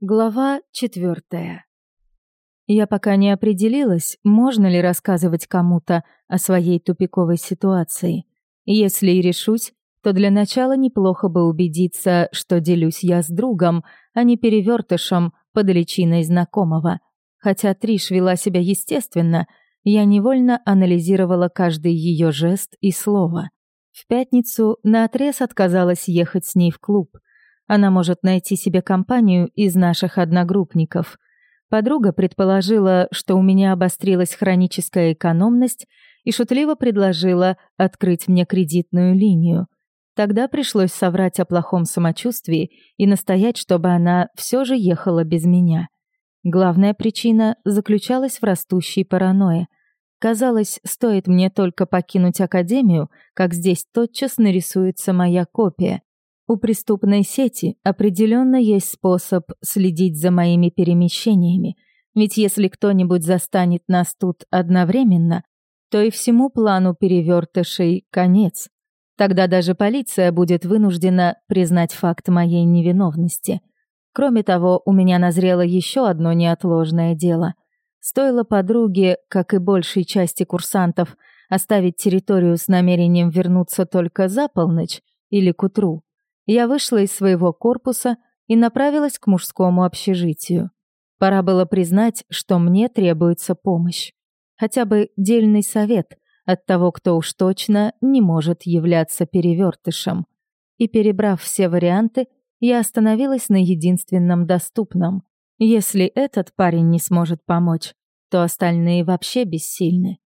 Глава четвертая. Я пока не определилась, можно ли рассказывать кому-то о своей тупиковой ситуации. Если и решусь, то для начала неплохо бы убедиться, что делюсь я с другом, а не перевертышем под личиной знакомого. Хотя Триш вела себя естественно, я невольно анализировала каждый ее жест и слово. В пятницу наотрез отказалась ехать с ней в клуб — она может найти себе компанию из наших одногруппников. Подруга предположила, что у меня обострилась хроническая экономность и шутливо предложила открыть мне кредитную линию. Тогда пришлось соврать о плохом самочувствии и настоять, чтобы она все же ехала без меня. Главная причина заключалась в растущей паранойе. Казалось, стоит мне только покинуть академию, как здесь тотчас нарисуется моя копия. У преступной сети определенно есть способ следить за моими перемещениями, ведь если кто-нибудь застанет нас тут одновременно, то и всему плану перевертышей конец. Тогда даже полиция будет вынуждена признать факт моей невиновности. Кроме того, у меня назрело еще одно неотложное дело. Стоило подруге, как и большей части курсантов, оставить территорию с намерением вернуться только за полночь или к утру, я вышла из своего корпуса и направилась к мужскому общежитию. Пора было признать, что мне требуется помощь. Хотя бы дельный совет от того, кто уж точно не может являться перевертышем. И перебрав все варианты, я остановилась на единственном доступном. Если этот парень не сможет помочь, то остальные вообще бессильны.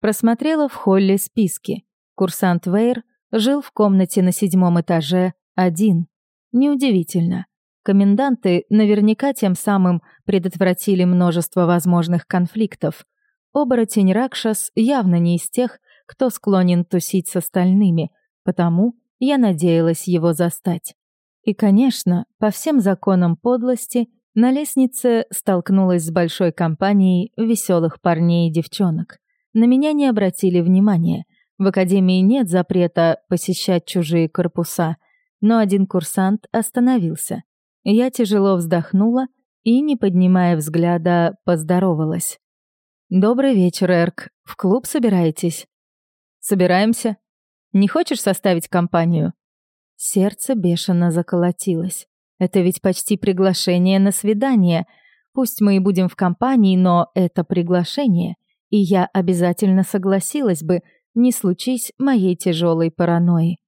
Просмотрела в холле списки. Курсант Вейр жил в комнате на седьмом этаже один. Неудивительно. Коменданты наверняка тем самым предотвратили множество возможных конфликтов. Оборотень Ракшас явно не из тех, кто склонен тусить с остальными, потому я надеялась его застать. И, конечно, по всем законам подлости, на лестнице столкнулась с большой компанией веселых парней и девчонок. На меня не обратили внимания. В академии нет запрета посещать чужие корпуса — но один курсант остановился. Я тяжело вздохнула и, не поднимая взгляда, поздоровалась. «Добрый вечер, Эрк. В клуб собираетесь?» «Собираемся. Не хочешь составить компанию?» Сердце бешено заколотилось. Это ведь почти приглашение на свидание. Пусть мы и будем в компании, но это приглашение. И я обязательно согласилась бы, не случись моей тяжелой паранойи.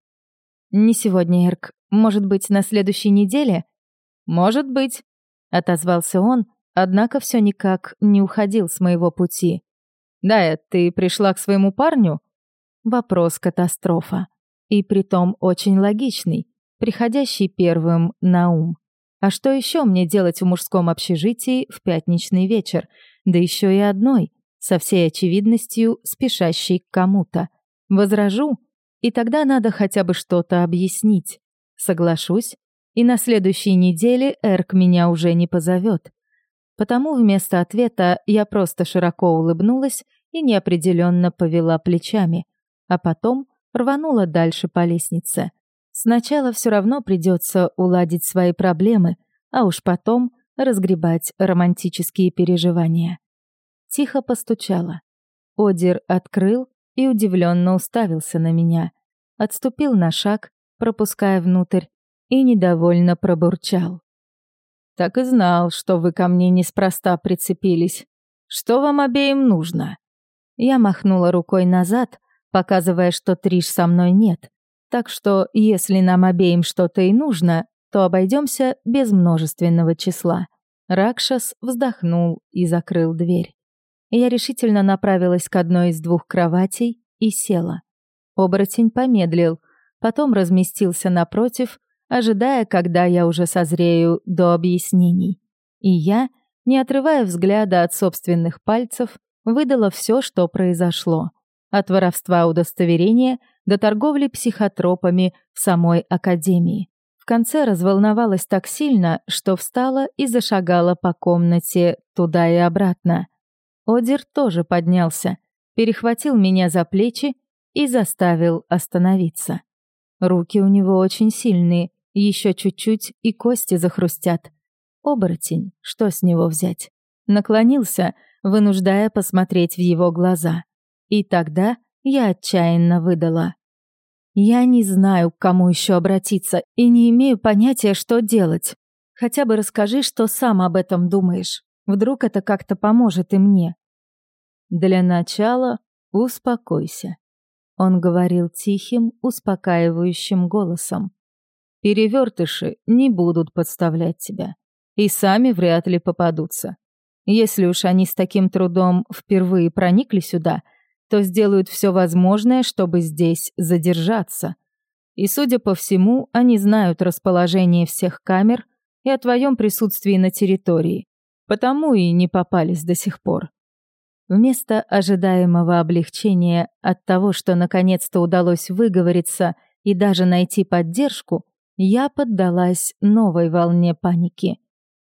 «Не сегодня, Эрк. Может быть, на следующей неделе?» «Может быть», — отозвался он, однако все никак не уходил с моего пути. «Да, ты пришла к своему парню?» Вопрос катастрофа. И притом очень логичный, приходящий первым на ум. А что еще мне делать в мужском общежитии в пятничный вечер? Да еще и одной, со всей очевидностью спешащей к кому-то. Возражу — и тогда надо хотя бы что-то объяснить. Соглашусь, и на следующей неделе Эрк меня уже не позовет. Потому вместо ответа я просто широко улыбнулась и неопределенно повела плечами, а потом рванула дальше по лестнице. Сначала все равно придется уладить свои проблемы, а уж потом разгребать романтические переживания. Тихо постучала. Одер открыл и удивленно уставился на меня. Отступил на шаг, пропуская внутрь, и недовольно пробурчал. «Так и знал, что вы ко мне неспроста прицепились. Что вам обеим нужно?» Я махнула рукой назад, показывая, что Триш со мной нет. Так что, если нам обеим что-то и нужно, то обойдемся без множественного числа. Ракшас вздохнул и закрыл дверь. Я решительно направилась к одной из двух кроватей и села. Оборотень помедлил, потом разместился напротив, ожидая, когда я уже созрею до объяснений. И я, не отрывая взгляда от собственных пальцев, выдала все, что произошло. От воровства удостоверения до торговли психотропами в самой академии. В конце разволновалась так сильно, что встала и зашагала по комнате туда и обратно. Одер тоже поднялся, перехватил меня за плечи и заставил остановиться. Руки у него очень сильные, еще чуть-чуть и кости захрустят. Оборотень, что с него взять? Наклонился, вынуждая посмотреть в его глаза. И тогда я отчаянно выдала. Я не знаю, к кому еще обратиться, и не имею понятия, что делать. Хотя бы расскажи, что сам об этом думаешь. Вдруг это как-то поможет и мне. Для начала успокойся. Он говорил тихим, успокаивающим голосом. Перевертыши не будут подставлять тебя. И сами вряд ли попадутся. Если уж они с таким трудом впервые проникли сюда — то сделают все возможное, чтобы здесь задержаться. И, судя по всему, они знают расположение всех камер и о твоем присутствии на территории, потому и не попались до сих пор. Вместо ожидаемого облегчения от того, что наконец-то удалось выговориться и даже найти поддержку, я поддалась новой волне паники.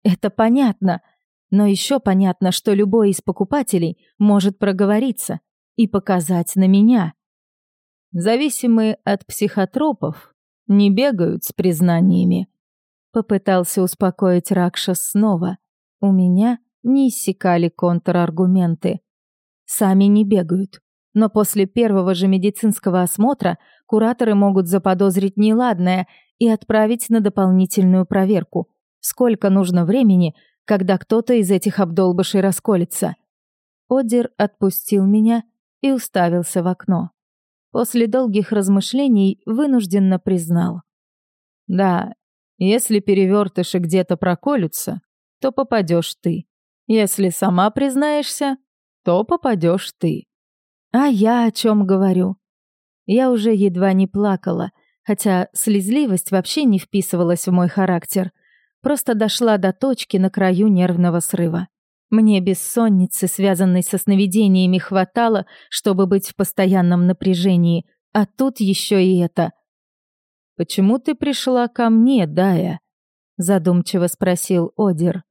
Это понятно, но еще понятно, что любой из покупателей может проговориться, и показать на меня. Зависимые от психотропов не бегают с признаниями. Попытался успокоить Ракшас снова. У меня не иссякали контраргументы. Сами не бегают. Но после первого же медицинского осмотра кураторы могут заподозрить неладное и отправить на дополнительную проверку. Сколько нужно времени, когда кто-то из этих обдолбышей расколется? Одер отпустил меня и уставился в окно. После долгих размышлений вынужденно признал. «Да, если перевертыши где-то проколются, то попадешь ты. Если сама признаешься, то попадешь ты». А я о чем говорю? Я уже едва не плакала, хотя слезливость вообще не вписывалась в мой характер. Просто дошла до точки на краю нервного срыва. Мне бессонницы, связанной со сновидениями, хватало, чтобы быть в постоянном напряжении, а тут еще и это. «Почему ты пришла ко мне, Дая?» — задумчиво спросил Одер.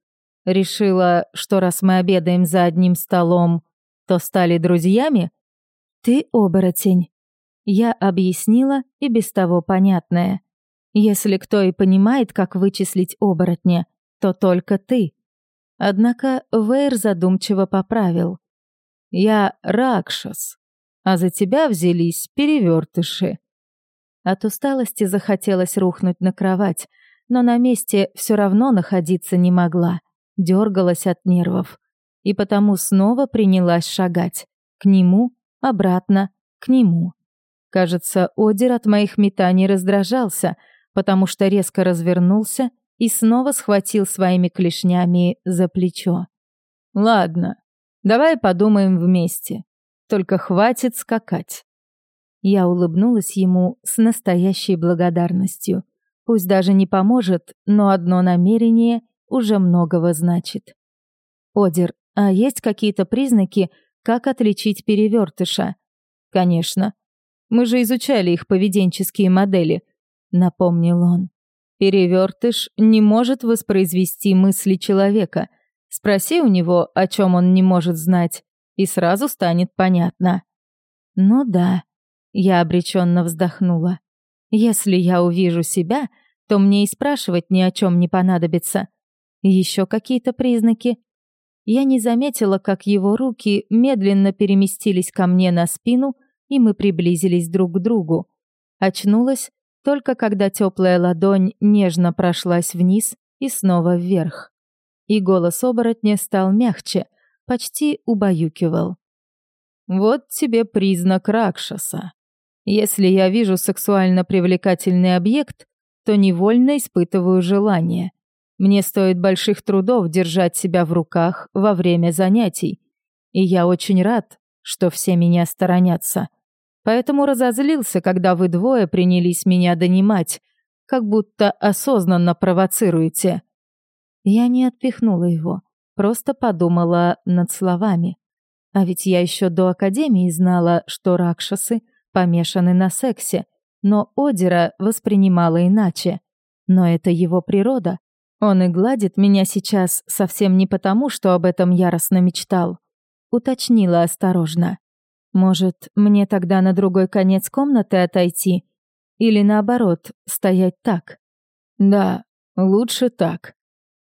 «Решила, что раз мы обедаем за одним столом, то стали друзьями?» «Ты оборотень». Я объяснила и без того понятное. Если кто и понимает, как вычислить оборотня, то только ты. Однако Вейр задумчиво поправил. «Я Ракшас, а за тебя взялись перевертыши». От усталости захотелось рухнуть на кровать, но на месте все равно находиться не могла, дергалась от нервов. И потому снова принялась шагать. К нему, обратно, к нему. Кажется, Одер от моих метаний раздражался, потому что резко развернулся и снова схватил своими клешнями за плечо. «Ладно, давай подумаем вместе. Только хватит скакать». Я улыбнулась ему с настоящей благодарностью. Пусть даже не поможет, но одно намерение уже многого значит. «Одер, а есть какие-то признаки, как отличить перевертыша?» «Конечно. Мы же изучали их поведенческие модели», — напомнил он. Перевертыш не может воспроизвести мысли человека. Спроси у него, о чем он не может знать, и сразу станет понятно. Ну да, я обреченно вздохнула. Если я увижу себя, то мне и спрашивать ни о чем не понадобится. Еще какие-то признаки? Я не заметила, как его руки медленно переместились ко мне на спину, и мы приблизились друг к другу. Очнулась, только когда теплая ладонь нежно прошлась вниз и снова вверх. И голос оборотня стал мягче, почти убаюкивал. «Вот тебе признак Ракшаса. Если я вижу сексуально привлекательный объект, то невольно испытываю желание. Мне стоит больших трудов держать себя в руках во время занятий, и я очень рад, что все меня сторонятся. Поэтому разозлился, когда вы двое принялись меня донимать, как будто осознанно провоцируете. Я не отпихнула его, просто подумала над словами. А ведь я еще до академии знала, что ракшасы помешаны на сексе, но Одера воспринимала иначе. Но это его природа. Он и гладит меня сейчас совсем не потому, что об этом яростно мечтал. Уточнила осторожно. Может, мне тогда на другой конец комнаты отойти? Или наоборот, стоять так? Да, лучше так.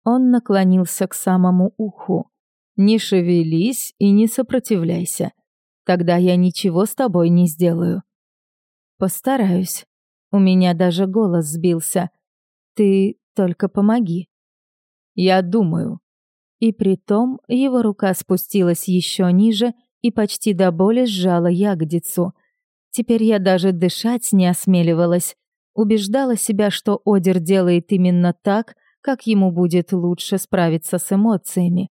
Он наклонился к самому уху. «Не шевелись и не сопротивляйся. Тогда я ничего с тобой не сделаю». «Постараюсь». У меня даже голос сбился. «Ты только помоги». «Я думаю». И притом его рука спустилась еще ниже и почти до боли сжала ягодицу. Теперь я даже дышать не осмеливалась. Убеждала себя, что Одер делает именно так, как ему будет лучше справиться с эмоциями.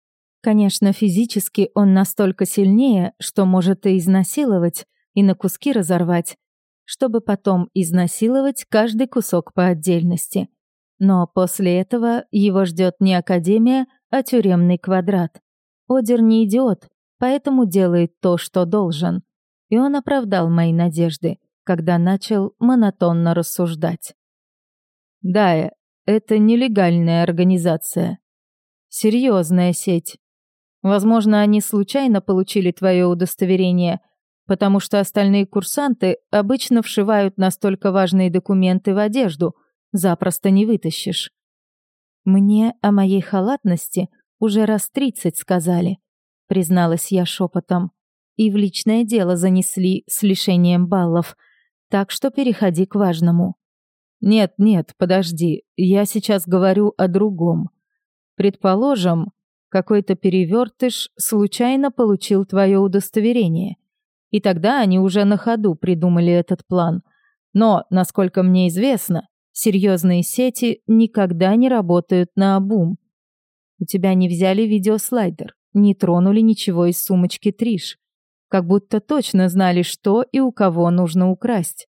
Конечно, физически он настолько сильнее, что может и изнасиловать, и на куски разорвать, чтобы потом изнасиловать каждый кусок по отдельности. Но после этого его ждет не академия, а тюремный квадрат. Одер не идиот, поэтому делает то, что должен. И он оправдал мои надежды, когда начал монотонно рассуждать. «Да, это нелегальная организация. Серьезная сеть. Возможно, они случайно получили твое удостоверение, потому что остальные курсанты обычно вшивают настолько важные документы в одежду, запросто не вытащишь. Мне о моей халатности уже раз тридцать сказали, призналась я шепотом, и в личное дело занесли с лишением баллов, так что переходи к важному. Нет, нет, подожди, я сейчас говорю о другом. Предположим, какой-то перевертыш случайно получил твое удостоверение. И тогда они уже на ходу придумали этот план. Но, насколько мне известно, серьезные сети никогда не работают на обум. У тебя не взяли видеослайдер, не тронули ничего из сумочки Триш. Как будто точно знали, что и у кого нужно украсть.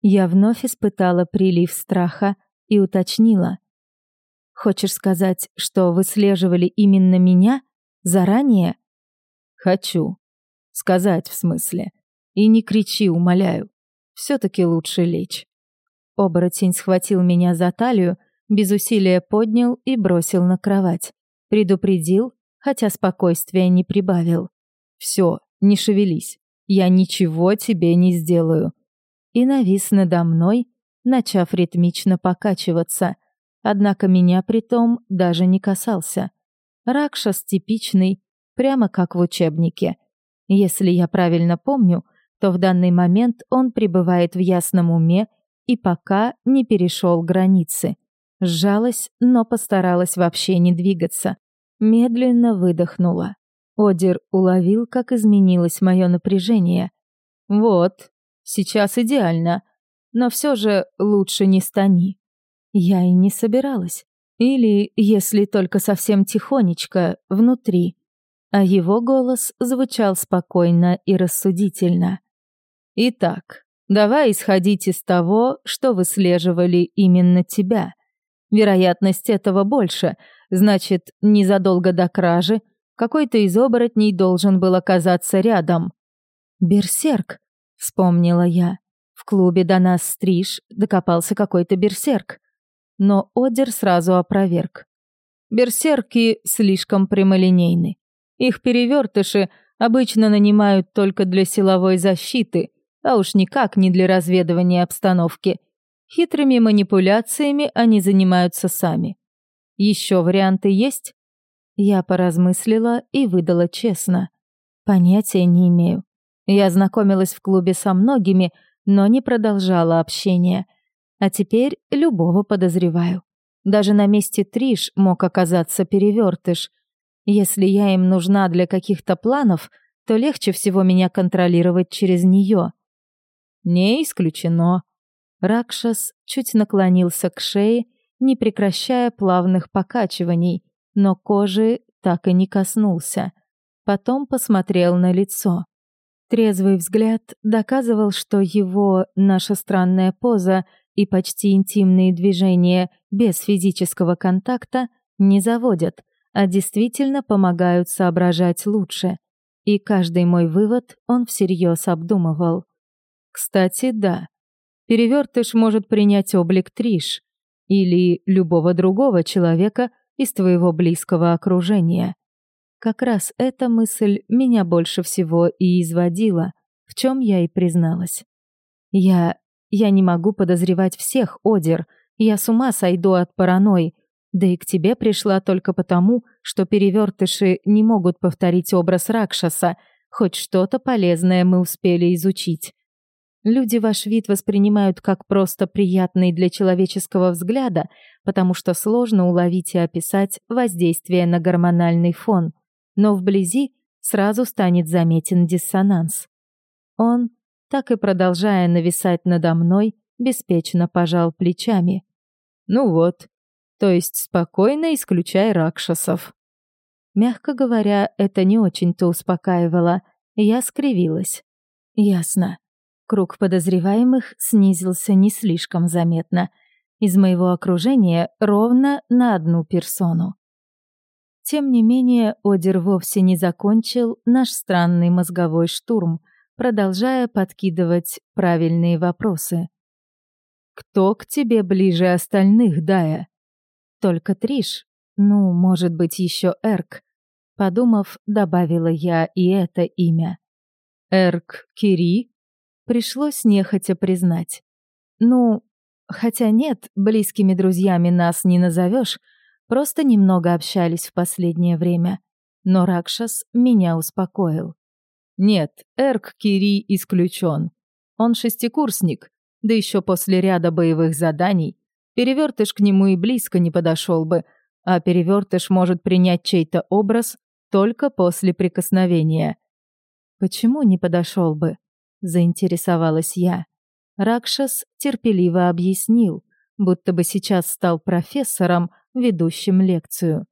Я вновь испытала прилив страха и уточнила. Хочешь сказать, что выслеживали именно меня? Заранее? Хочу. Сказать в смысле. И не кричи, умоляю. Все-таки лучше лечь. Оборотень схватил меня за талию, без усилия поднял и бросил на кровать. Предупредил, хотя спокойствия не прибавил. Все, не шевелись. Я ничего тебе не сделаю. И навис надо мной, начав ритмично покачиваться. Однако меня притом даже не касался. Ракшас типичный, прямо как в учебнике. Если я правильно помню, то в данный момент он пребывает в ясном уме и пока не перешел границы. Сжалась, но постаралась вообще не двигаться. Медленно выдохнула. Одер уловил, как изменилось мое напряжение. «Вот, сейчас идеально, но все же лучше не стани». Я и не собиралась. Или, если только совсем тихонечко, внутри. А его голос звучал спокойно и рассудительно. «Итак, давай исходить из того, что выслеживали именно тебя. Вероятность этого больше, значит, незадолго до кражи какой-то из оборотней должен был оказаться рядом». «Берсерк», — вспомнила я. В клубе до нас стриж докопался какой-то берсерк но Одер сразу опроверг. Берсерки слишком прямолинейны. Их перевертыши обычно нанимают только для силовой защиты, а уж никак не для разведывания обстановки. Хитрыми манипуляциями они занимаются сами. Еще варианты есть? Я поразмыслила и выдала честно. Понятия не имею. Я знакомилась в клубе со многими, но не продолжала общение – а теперь любого подозреваю. Даже на месте Триш мог оказаться перевертыш. Если я им нужна для каких-то планов, то легче всего меня контролировать через нее. Не исключено. Ракшас чуть наклонился к шее, не прекращая плавных покачиваний, но кожи так и не коснулся. Потом посмотрел на лицо. Трезвый взгляд доказывал, что его, наша странная поза — и почти интимные движения без физического контакта не заводят, а действительно помогают соображать лучше. И каждый мой вывод он всерьез обдумывал. Кстати, да, перевертыш может принять облик Триш или любого другого человека из твоего близкого окружения. Как раз эта мысль меня больше всего и изводила, в чем я и призналась. Я я не могу подозревать всех, Одер. Я с ума сойду от паранойи. Да и к тебе пришла только потому, что перевертыши не могут повторить образ Ракшаса, хоть что-то полезное мы успели изучить. Люди ваш вид воспринимают как просто приятный для человеческого взгляда, потому что сложно уловить и описать воздействие на гормональный фон, но вблизи сразу станет заметен диссонанс. Он, так и продолжая нависать надо мной, беспечно пожал плечами. «Ну вот, то есть спокойно исключай ракшасов». Мягко говоря, это не очень-то успокаивало. Я скривилась. «Ясно. Круг подозреваемых снизился не слишком заметно. Из моего окружения ровно на одну персону. Тем не менее, Одер вовсе не закончил наш странный мозговой штурм, продолжая подкидывать правильные вопросы. «Кто к тебе ближе остальных, Дая?» «Только Триш. Ну, может быть, еще Эрк». Подумав, добавила я и это имя. «Эрк Кири?» Пришлось нехотя признать. Ну, хотя нет, близкими друзьями нас не назовешь, просто немного общались в последнее время. Но Ракшас меня успокоил. Нет, Эрк Кири исключен. Он шестикурсник, да еще после ряда боевых заданий. Перевертыш к нему и близко не подошел бы, а перевертыш может принять чей-то образ только после прикосновения. Почему не подошел бы? Заинтересовалась я. Ракшас терпеливо объяснил, будто бы сейчас стал профессором, ведущим лекцию.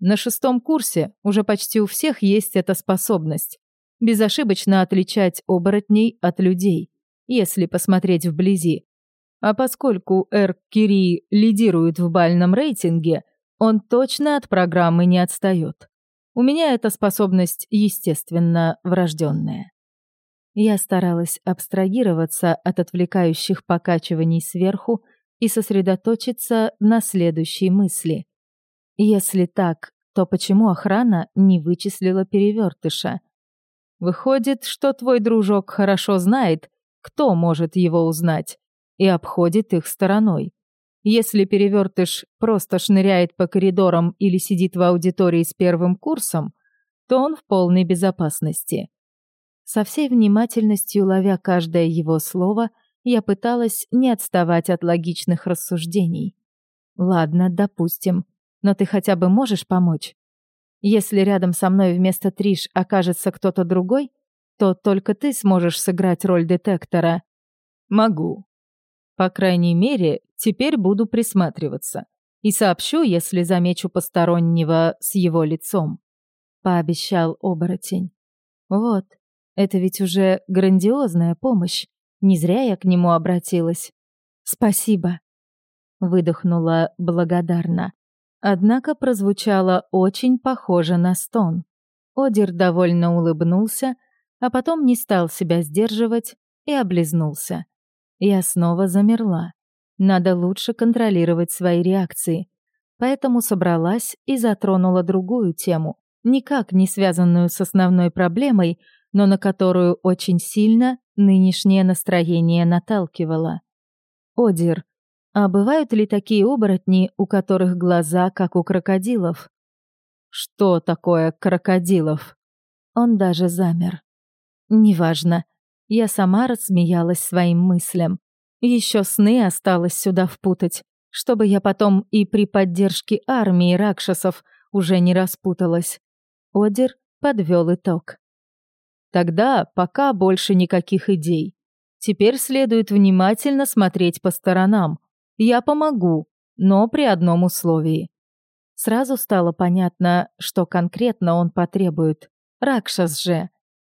На шестом курсе уже почти у всех есть эта способность безошибочно отличать оборотней от людей, если посмотреть вблизи. А поскольку Эрк Кири лидирует в бальном рейтинге, он точно от программы не отстает. У меня эта способность, естественно, врожденная. Я старалась абстрагироваться от отвлекающих покачиваний сверху и сосредоточиться на следующей мысли. Если так, то почему охрана не вычислила перевертыша? Выходит, что твой дружок хорошо знает, кто может его узнать, и обходит их стороной. Если перевертыш просто шныряет по коридорам или сидит в аудитории с первым курсом, то он в полной безопасности. Со всей внимательностью ловя каждое его слово, я пыталась не отставать от логичных рассуждений. «Ладно, допустим, но ты хотя бы можешь помочь? Если рядом со мной вместо Триш окажется кто-то другой, то только ты сможешь сыграть роль детектора». «Могу. По крайней мере, теперь буду присматриваться. И сообщу, если замечу постороннего с его лицом», — пообещал оборотень. «Вот, это ведь уже грандиозная помощь. Не зря я к нему обратилась. Спасибо. Выдохнула благодарно. Однако прозвучало очень похоже на стон. Одер довольно улыбнулся, а потом не стал себя сдерживать и облизнулся. Я снова замерла. Надо лучше контролировать свои реакции. Поэтому собралась и затронула другую тему, никак не связанную с основной проблемой, но на которую очень сильно нынешнее настроение наталкивало. Одир, а бывают ли такие оборотни, у которых глаза как у крокодилов? Что такое крокодилов? Он даже замер. Неважно. Я сама рассмеялась своим мыслям. Еще сны осталось сюда впутать, чтобы я потом и при поддержке армии ракшасов уже не распуталась. Одир подвел итог. Тогда пока больше никаких идей. Теперь следует внимательно смотреть по сторонам. Я помогу, но при одном условии. Сразу стало понятно, что конкретно он потребует. Ракшас же.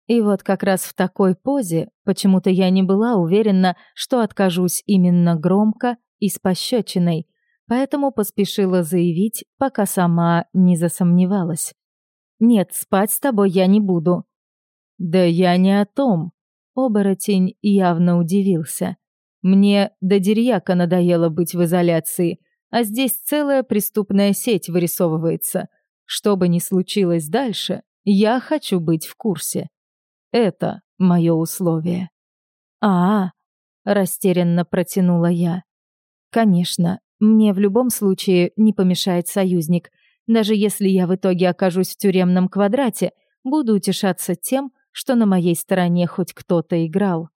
И вот как раз в такой позе почему-то я не была уверена, что откажусь именно громко и с пощечиной, поэтому поспешила заявить, пока сама не засомневалась. «Нет, спать с тобой я не буду. «Да я не о том». Оборотень явно удивился. «Мне до дерьяка надоело быть в изоляции, а здесь целая преступная сеть вырисовывается. Что бы ни случилось дальше, я хочу быть в курсе. Это мое условие». «А-а», — растерянно протянула я. «Конечно, мне в любом случае не помешает союзник. Даже если я в итоге окажусь в тюремном квадрате, буду утешаться тем, что на моей стороне хоть кто-то играл.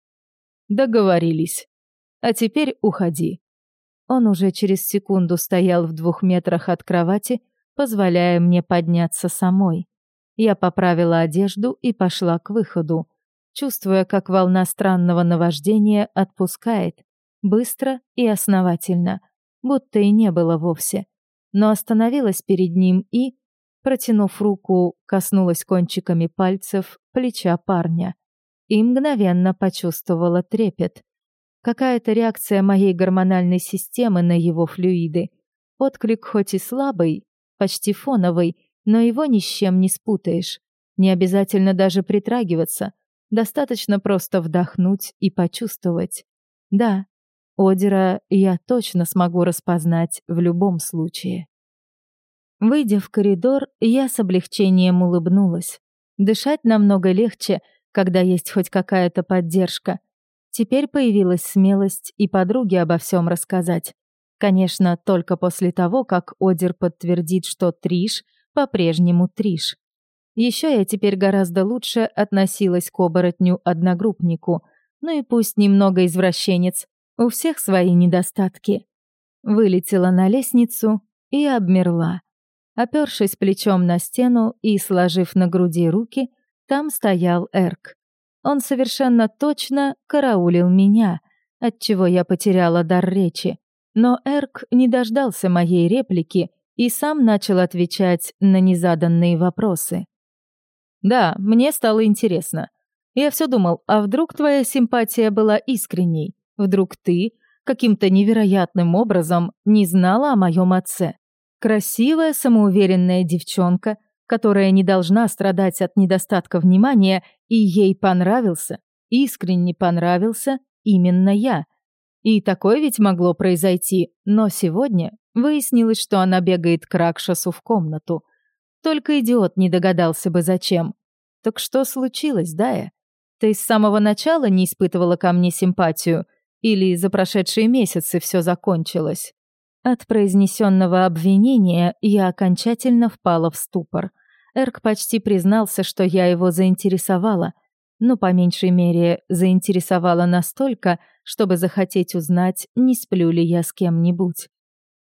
Договорились. А теперь уходи. Он уже через секунду стоял в двух метрах от кровати, позволяя мне подняться самой. Я поправила одежду и пошла к выходу, чувствуя, как волна странного наваждения отпускает, быстро и основательно, будто и не было вовсе. Но остановилась перед ним и, протянув руку, коснулась кончиками пальцев плеча парня и мгновенно почувствовала трепет. Какая-то реакция моей гормональной системы на его флюиды. Отклик хоть и слабый, почти фоновый, но его ни с чем не спутаешь. Не обязательно даже притрагиваться. Достаточно просто вдохнуть и почувствовать. Да, Одера я точно смогу распознать в любом случае. Выйдя в коридор, я с облегчением улыбнулась. Дышать намного легче, когда есть хоть какая-то поддержка. Теперь появилась смелость и подруге обо всем рассказать. Конечно, только после того, как Одер подтвердит, что Триш по-прежнему Триш. Еще я теперь гораздо лучше относилась к оборотню-одногруппнику, ну и пусть немного извращенец, у всех свои недостатки. Вылетела на лестницу и обмерла. Опершись плечом на стену и сложив на груди руки, там стоял Эрк. Он совершенно точно караулил меня, отчего я потеряла дар речи. Но Эрк не дождался моей реплики и сам начал отвечать на незаданные вопросы. «Да, мне стало интересно. Я все думал, а вдруг твоя симпатия была искренней? Вдруг ты каким-то невероятным образом не знала о моем отце? Красивая, самоуверенная девчонка, которая не должна страдать от недостатка внимания, и ей понравился, искренне понравился именно я. И такое ведь могло произойти, но сегодня выяснилось, что она бегает к Ракшасу в комнату. Только идиот не догадался бы зачем. Так что случилось, Дая? Ты с самого начала не испытывала ко мне симпатию — или за прошедшие месяцы все закончилось? От произнесенного обвинения я окончательно впала в ступор. Эрк почти признался, что я его заинтересовала, но по меньшей мере заинтересовала настолько, чтобы захотеть узнать, не сплю ли я с кем-нибудь.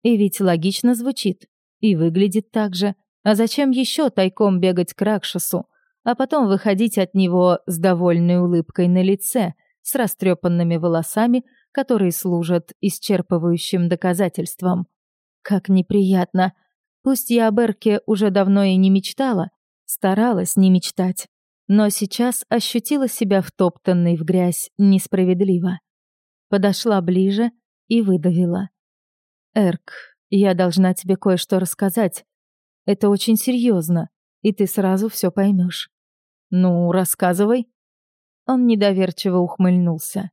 И ведь логично звучит, и выглядит так же. А зачем еще тайком бегать к Ракшасу, а потом выходить от него с довольной улыбкой на лице, с растрепанными волосами, которые служат исчерпывающим доказательством. Как неприятно. Пусть я об Эрке уже давно и не мечтала, старалась не мечтать, но сейчас ощутила себя втоптанной в грязь несправедливо. Подошла ближе и выдавила. «Эрк, я должна тебе кое-что рассказать. Это очень серьезно, и ты сразу все поймешь. Ну, рассказывай». Он недоверчиво ухмыльнулся.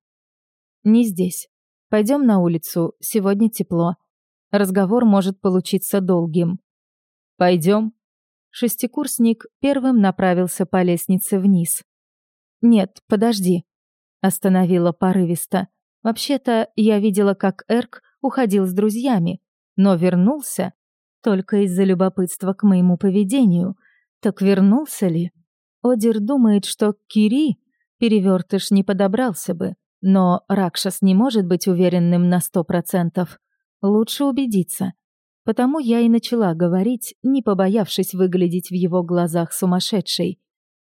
«Не здесь. Пойдем на улицу, сегодня тепло. Разговор может получиться долгим». «Пойдем». Шестикурсник первым направился по лестнице вниз. «Нет, подожди», — остановила порывисто. «Вообще-то я видела, как Эрк уходил с друзьями, но вернулся только из-за любопытства к моему поведению. Так вернулся ли? Одер думает, что Кири перевертыш не подобрался бы. Но Ракшас не может быть уверенным на сто процентов. Лучше убедиться. Потому я и начала говорить, не побоявшись выглядеть в его глазах сумасшедшей.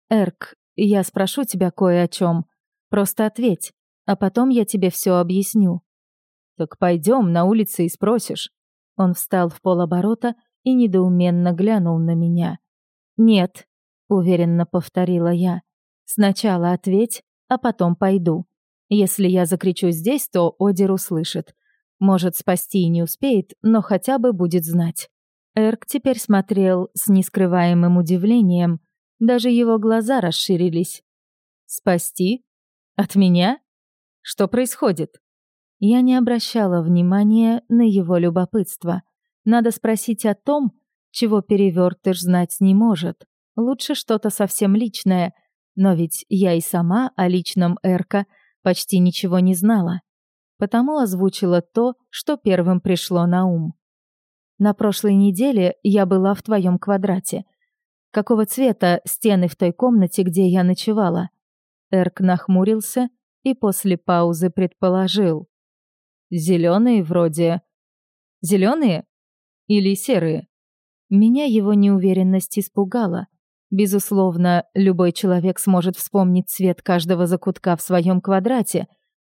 «Эрк, я спрошу тебя кое о чем. Просто ответь, а потом я тебе все объясню». «Так пойдем на улице и спросишь». Он встал в полоборота и недоуменно глянул на меня. «Нет», — уверенно повторила я. Сначала ответь, а потом пойду. Если я закричу здесь, то Одер услышит. Может, спасти и не успеет, но хотя бы будет знать. Эрк теперь смотрел с нескрываемым удивлением. Даже его глаза расширились. «Спасти? От меня? Что происходит?» Я не обращала внимания на его любопытство. Надо спросить о том, чего перевертыш знать не может. Лучше что-то совсем личное — но ведь я и сама о личном Эрка почти ничего не знала. потому озвучила то, что первым пришло на ум. На прошлой неделе я была в твоем квадрате. Какого цвета стены в той комнате, где я ночевала? Эрк нахмурился и после паузы предположил. Зеленые вроде. Зеленые? Или серые? Меня его неуверенность испугала. Безусловно, любой человек сможет вспомнить цвет каждого закутка в своем квадрате,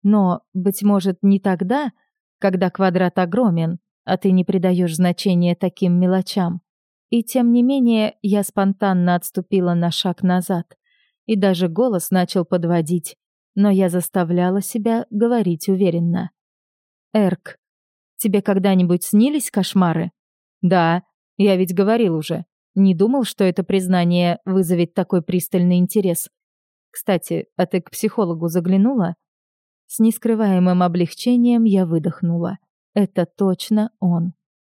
но, быть может, не тогда, когда квадрат огромен, а ты не придаешь значения таким мелочам. И тем не менее, я спонтанно отступила на шаг назад, и даже голос начал подводить, но я заставляла себя говорить уверенно. «Эрк, тебе когда-нибудь снились кошмары?» «Да, я ведь говорил уже. Не думал, что это признание вызовет такой пристальный интерес. Кстати, а ты к психологу заглянула?» С нескрываемым облегчением я выдохнула. Это точно он.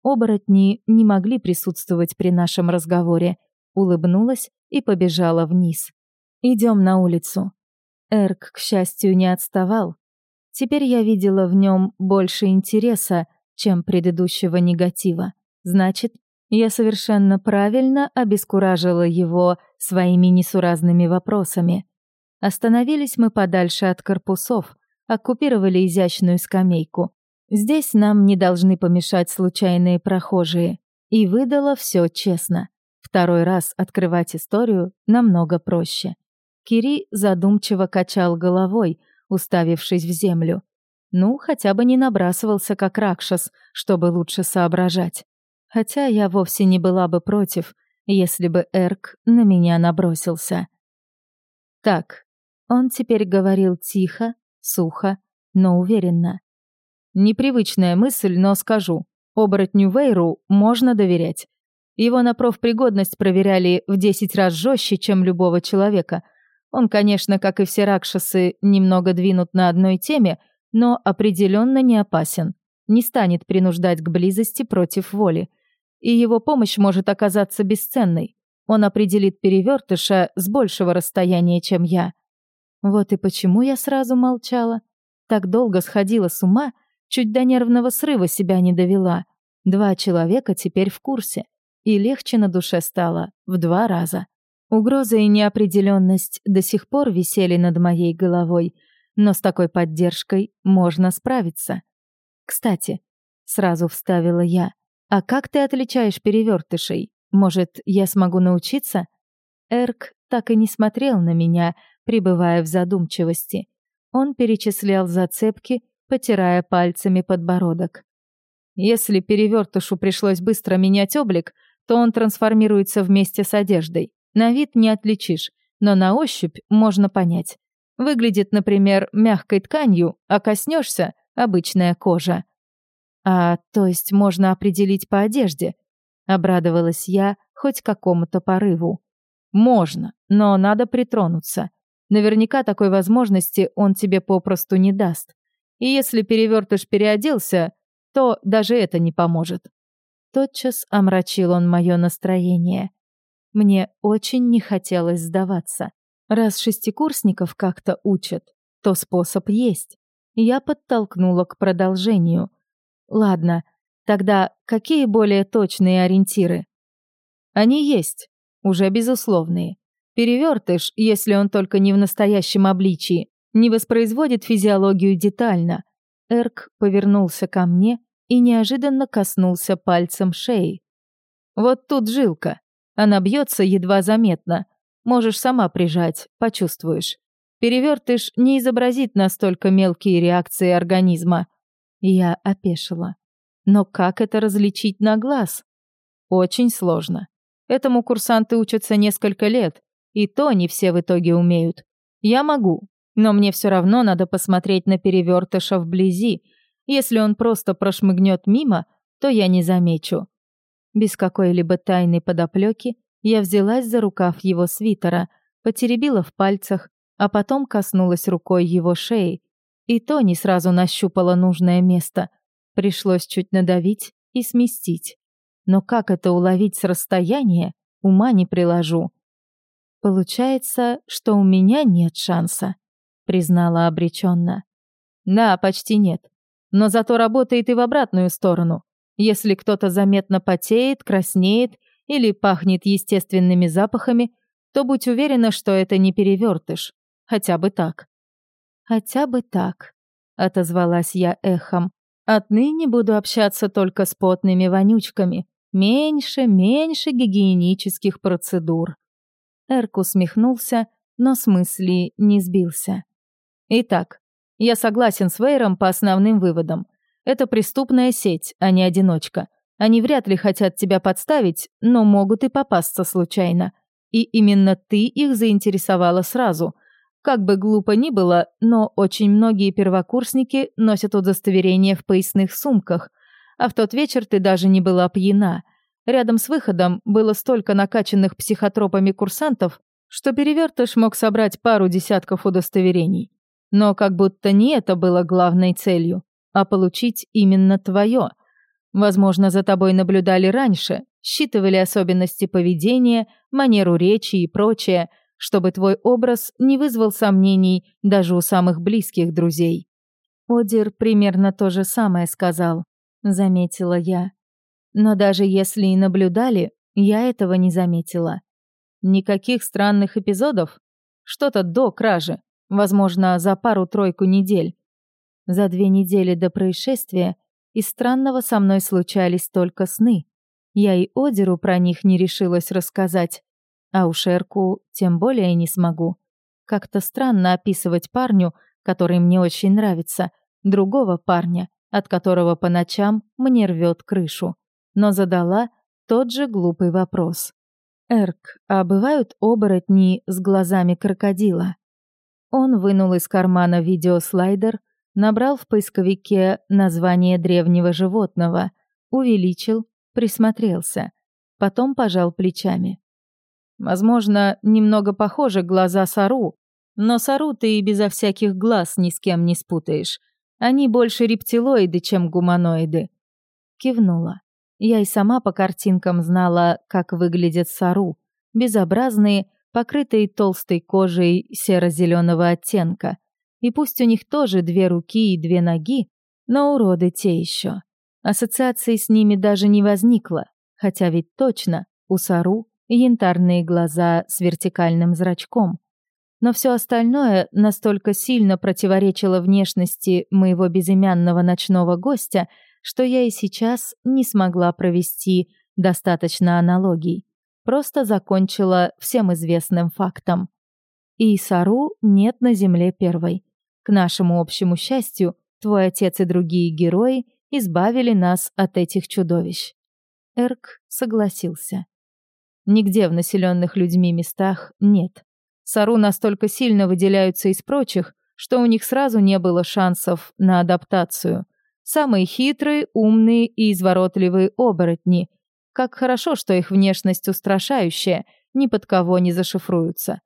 Оборотни не могли присутствовать при нашем разговоре. Улыбнулась и побежала вниз. Идем на улицу. Эрк, к счастью, не отставал. Теперь я видела в нем больше интереса, чем предыдущего негатива. Значит, я совершенно правильно обескуражила его своими несуразными вопросами. Остановились мы подальше от корпусов, оккупировали изящную скамейку. Здесь нам не должны помешать случайные прохожие. И выдала все честно. Второй раз открывать историю намного проще. Кири задумчиво качал головой, уставившись в землю. Ну, хотя бы не набрасывался как Ракшас, чтобы лучше соображать. Хотя я вовсе не была бы против, если бы Эрк на меня набросился. Так, он теперь говорил тихо, Сухо, но уверенно. Непривычная мысль, но скажу. Оборотню Вейру можно доверять. Его на профпригодность проверяли в 10 раз жестче, чем любого человека. Он, конечно, как и все ракшасы, немного двинут на одной теме, но определенно не опасен. Не станет принуждать к близости против воли. И его помощь может оказаться бесценной. Он определит перевертыша с большего расстояния, чем я. Вот и почему я сразу молчала. Так долго сходила с ума, чуть до нервного срыва себя не довела. Два человека теперь в курсе. И легче на душе стало в два раза. Угроза и неопределенность до сих пор висели над моей головой, но с такой поддержкой можно справиться. Кстати, сразу вставила я. А как ты отличаешь перевертышей? Может, я смогу научиться? Эрк так и не смотрел на меня, пребывая в задумчивости. Он перечислял зацепки, потирая пальцами подбородок. Если перевертышу пришлось быстро менять облик, то он трансформируется вместе с одеждой. На вид не отличишь, но на ощупь можно понять. Выглядит, например, мягкой тканью, а коснешься — обычная кожа. А, то есть можно определить по одежде. Обрадовалась я хоть какому-то порыву. Можно, но надо притронуться. Наверняка такой возможности он тебе попросту не даст. И если перевертыш переоделся, то даже это не поможет. Тотчас омрачил он мое настроение. Мне очень не хотелось сдаваться. Раз шестикурсников как-то учат, то способ есть. Я подтолкнула к продолжению. Ладно, тогда какие более точные ориентиры? Они есть, уже безусловные. Перевертыш, если он только не в настоящем обличии, не воспроизводит физиологию детально. Эрк повернулся ко мне и неожиданно коснулся пальцем шеи. Вот тут жилка. Она бьется едва заметно. Можешь сама прижать, почувствуешь. Перевертыш не изобразит настолько мелкие реакции организма. Я опешила. Но как это различить на глаз? Очень сложно. Этому курсанты учатся несколько лет, и то не все в итоге умеют. Я могу, но мне все равно надо посмотреть на перевертыша вблизи. Если он просто прошмыгнет мимо, то я не замечу. Без какой-либо тайной подоплеки я взялась за рукав его свитера, потеребила в пальцах, а потом коснулась рукой его шеи. И то не сразу нащупала нужное место. Пришлось чуть надавить и сместить. Но как это уловить с расстояния, ума не приложу. Получается, что у меня нет шанса, признала обреченно. Да, почти нет. но зато работает и в обратную сторону. Если кто-то заметно потеет, краснеет или пахнет естественными запахами, то будь уверена, что это не перевертыш. Хотя бы так. Хотя бы так, отозвалась я эхом. Отныне буду общаться только с потными вонючками. Меньше, меньше гигиенических процедур. Эрк усмехнулся, но с мысли не сбился. Итак, я согласен с Вейром по основным выводам. Это преступная сеть, а не одиночка. Они вряд ли хотят тебя подставить, но могут и попасться случайно. И именно ты их заинтересовала сразу. Как бы глупо ни было, но очень многие первокурсники носят удостоверение в поясных сумках, а в тот вечер ты даже не была пьяна. Рядом с выходом было столько накачанных психотропами курсантов, что перевертыш мог собрать пару десятков удостоверений. Но как будто не это было главной целью, а получить именно твое. Возможно, за тобой наблюдали раньше, считывали особенности поведения, манеру речи и прочее, чтобы твой образ не вызвал сомнений даже у самых близких друзей. Одер примерно то же самое сказал, заметила я. Но даже если и наблюдали, я этого не заметила. Никаких странных эпизодов? Что-то до кражи, возможно, за пару-тройку недель. За две недели до происшествия из странного со мной случались только сны. Я и Одеру про них не решилась рассказать, а у Шерку тем более не смогу. Как-то странно описывать парню, который мне очень нравится, другого парня, от которого по ночам мне рвет крышу. Но задала тот же глупый вопрос. «Эрк, а бывают оборотни с глазами крокодила?» Он вынул из кармана видеослайдер, набрал в поисковике название древнего животного, увеличил, присмотрелся, потом пожал плечами. Возможно, немного похожи глаза Сару, но Сару ты и безо всяких глаз ни с кем не спутаешь. Они больше рептилоиды, чем гуманоиды. Кивнула. Я и сама по картинкам знала, как выглядят Сару. Безобразные, покрытые толстой кожей серо-зеленого оттенка. И пусть у них тоже две руки и две ноги, но уроды те еще. Ассоциации с ними даже не возникло, хотя ведь точно у Сару янтарные глаза с вертикальным зрачком. Но все остальное настолько сильно противоречило внешности моего безымянного ночного гостя, что я и сейчас не смогла провести достаточно аналогий просто закончила всем известным фактом. И Сару нет на земле первой. К нашему общему счастью, твой отец и другие герои избавили нас от этих чудовищ. Эрк согласился. Нигде в населенных людьми местах нет. Сару настолько сильно выделяются из прочих, что у них сразу не было шансов на адаптацию. Самые хитрые, умные и изворотливые оборотни — как хорошо, что их внешность устрашающая, ни под кого не зашифруются.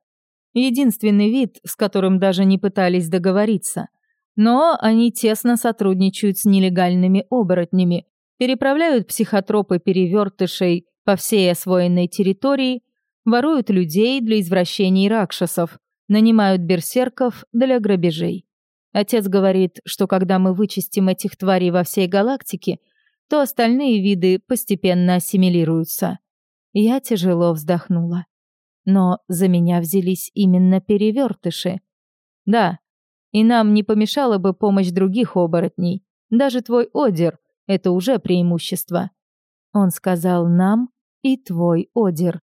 Единственный вид, с которым даже не пытались договориться. Но они тесно сотрудничают с нелегальными оборотнями, переправляют психотропы перевертышей по всей освоенной территории, воруют людей для извращений ракшасов, нанимают берсерков для грабежей. Отец говорит, что когда мы вычистим этих тварей во всей галактике – то остальные виды постепенно ассимилируются. Я тяжело вздохнула. Но за меня взялись именно перевертыши. Да, и нам не помешала бы помощь других оборотней. Даже твой Одер — это уже преимущество. Он сказал нам и твой Одер.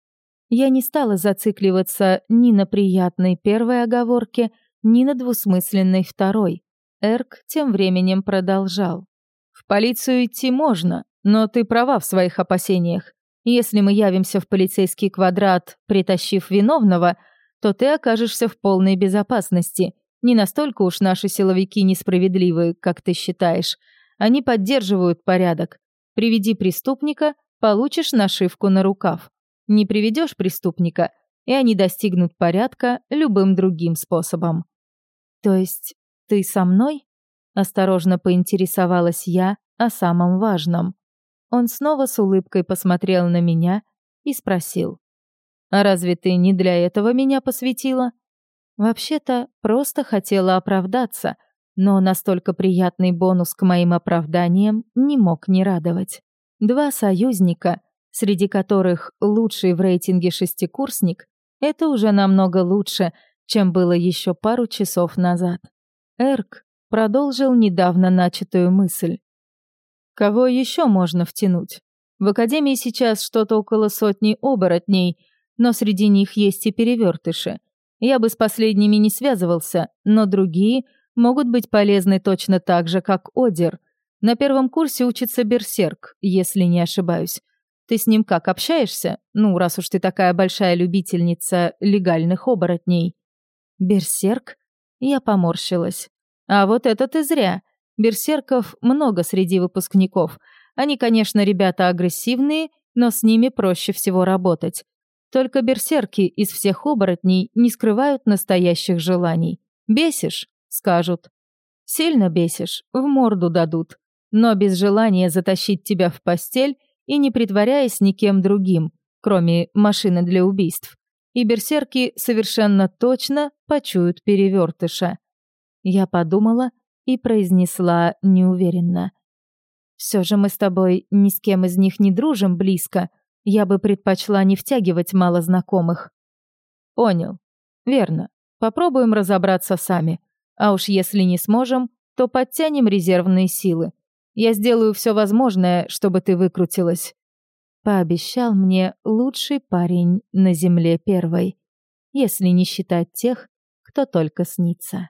Я не стала зацикливаться ни на приятной первой оговорке, ни на двусмысленной второй. Эрк тем временем продолжал. В полицию идти можно, но ты права в своих опасениях. Если мы явимся в полицейский квадрат, притащив виновного, то ты окажешься в полной безопасности. Не настолько уж наши силовики несправедливы, как ты считаешь. Они поддерживают порядок. Приведи преступника, получишь нашивку на рукав. Не приведешь преступника, и они достигнут порядка любым другим способом. То есть ты со мной? Осторожно поинтересовалась я о самом важном. Он снова с улыбкой посмотрел на меня и спросил. «А разве ты не для этого меня посвятила?» Вообще-то просто хотела оправдаться, Но настолько приятный бонус к моим оправданиям не мог не радовать. Два союзника, среди которых лучший в рейтинге шестикурсник, это уже намного лучше, чем было еще пару часов назад. Эрк продолжил недавно начатую мысль. Кого еще можно втянуть? В Академии сейчас что-то около сотни оборотней, но среди них есть и перевертыши. Я бы с последними не связывался, но другие могут быть полезны точно так же, как Одер. На первом курсе учится Берсерк, если не ошибаюсь. Ты с ним как, общаешься? Ну, раз уж ты такая большая любительница легальных оборотней. Берсерк? Я поморщилась. А вот это ты зря. Берсерков много среди выпускников. Они, конечно, ребята агрессивные, но с ними проще всего работать. Только берсерки из всех оборотней не скрывают настоящих желаний. Бесишь — скажут. Сильно бесишь — в морду дадут. Но без желания затащить тебя в постель и не притворяясь никем другим, кроме машины для убийств. И берсерки совершенно точно почуют перевертыша. Я подумала и произнесла неуверенно. «Все же мы с тобой ни с кем из них не дружим близко. Я бы предпочла не втягивать мало знакомых». «Понял. Верно. Попробуем разобраться сами. А уж если не сможем, то подтянем резервные силы. Я сделаю все возможное, чтобы ты выкрутилась». Пообещал мне лучший парень на земле первой, если не считать тех, кто только снится.